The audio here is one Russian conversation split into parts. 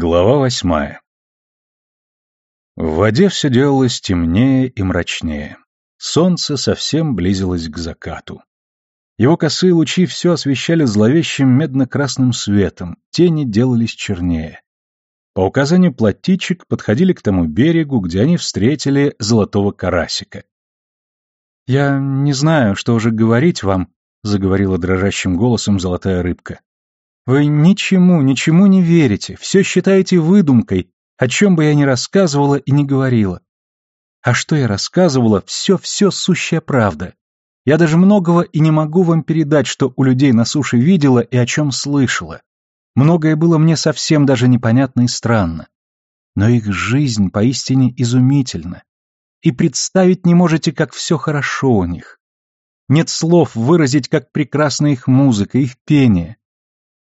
Глава восьмая В воде все делалось темнее и мрачнее. Солнце совсем близилось к закату. Его косые лучи все освещали зловещим медно-красным светом, тени делались чернее. По указанию платичек подходили к тому берегу, где они встретили золотого карасика. «Я не знаю, что уже говорить вам», — заговорила дрожащим голосом золотая рыбка. Вы ничему, ничему не верите, все считаете выдумкой, о чем бы я ни рассказывала и не говорила. А что я рассказывала, все-все сущая правда. Я даже многого и не могу вам передать, что у людей на суше видела и о чем слышала. Многое было мне совсем даже непонятно и странно. Но их жизнь поистине изумительна. И представить не можете, как все хорошо у них. Нет слов выразить, как прекрасна их музыка, их пение,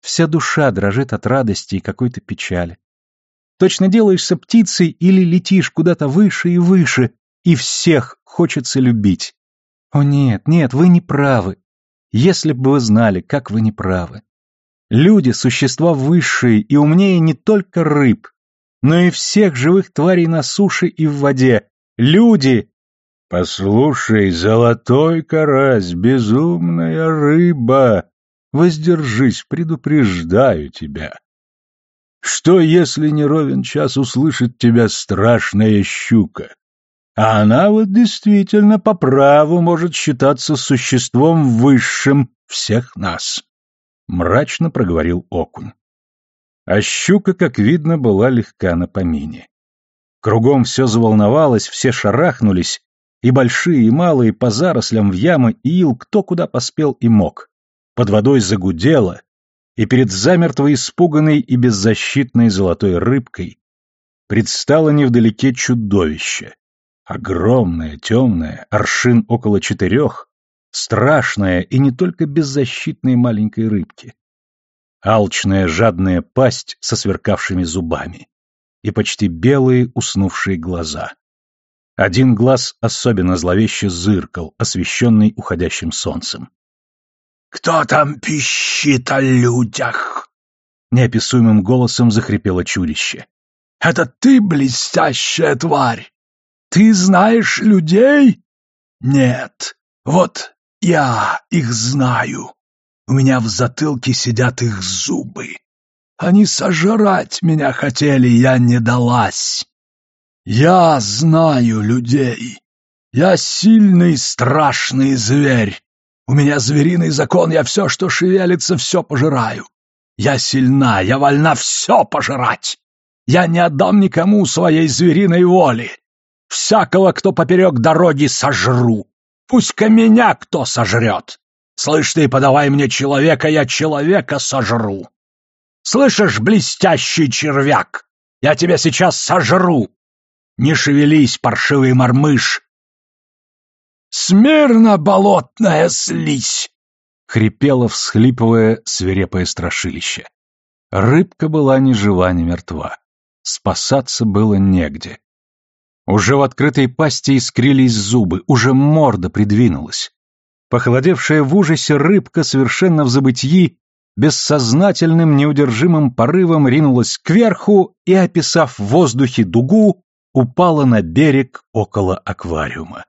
Вся душа дрожит от радости и какой-то печали. Точно делаешься птицей или летишь куда-то выше и выше, и всех хочется любить. О нет, нет, вы не правы. Если бы вы знали, как вы не правы. Люди — существа высшие и умнее не только рыб, но и всех живых тварей на суше и в воде. Люди «Послушай, золотой карась, безумная рыба!» Воздержись, предупреждаю тебя. Что, если не ровен час услышит тебя страшная щука? А она вот действительно по праву может считаться существом высшим всех нас, — мрачно проговорил окунь. А щука, как видно, была легка на помине. Кругом все заволновалось, все шарахнулись, и большие, и малые по зарослям в ямы и ил кто куда поспел и мог под водой загудело, и перед замертво испуганной и беззащитной золотой рыбкой предстало невдалеке чудовище. Огромное, темное, аршин около четырех, страшное и не только беззащитной маленькой рыбки. Алчная, жадная пасть со сверкавшими зубами и почти белые уснувшие глаза. Один глаз особенно зловеще зыркал, освещенный уходящим солнцем. «Кто там пищит о людях?» Неописуемым голосом захрипело чудище. «Это ты, блестящая тварь! Ты знаешь людей? Нет, вот я их знаю. У меня в затылке сидят их зубы. Они сожрать меня хотели, я не далась. Я знаю людей. Я сильный страшный зверь. У меня звериный закон, я все, что шевелится, все пожираю. Я сильна, я вольна все пожирать. Я не отдам никому своей звериной воли. Всякого, кто поперек дороги, сожру. Пусть-ка меня кто сожрет. Слышь ты, подавай мне человека, я человека сожру. Слышишь, блестящий червяк, я тебя сейчас сожру. Не шевелись, паршивый мормыш, Смирно, болотная слизь! — хрипело, всхлипывая, свирепое страшилище. Рыбка была ни жива, ни мертва. Спасаться было негде. Уже в открытой пасти искрились зубы, уже морда придвинулась. Похолодевшая в ужасе рыбка, совершенно в забытьи, бессознательным неудержимым порывом ринулась кверху и, описав в воздухе дугу, упала на берег около аквариума.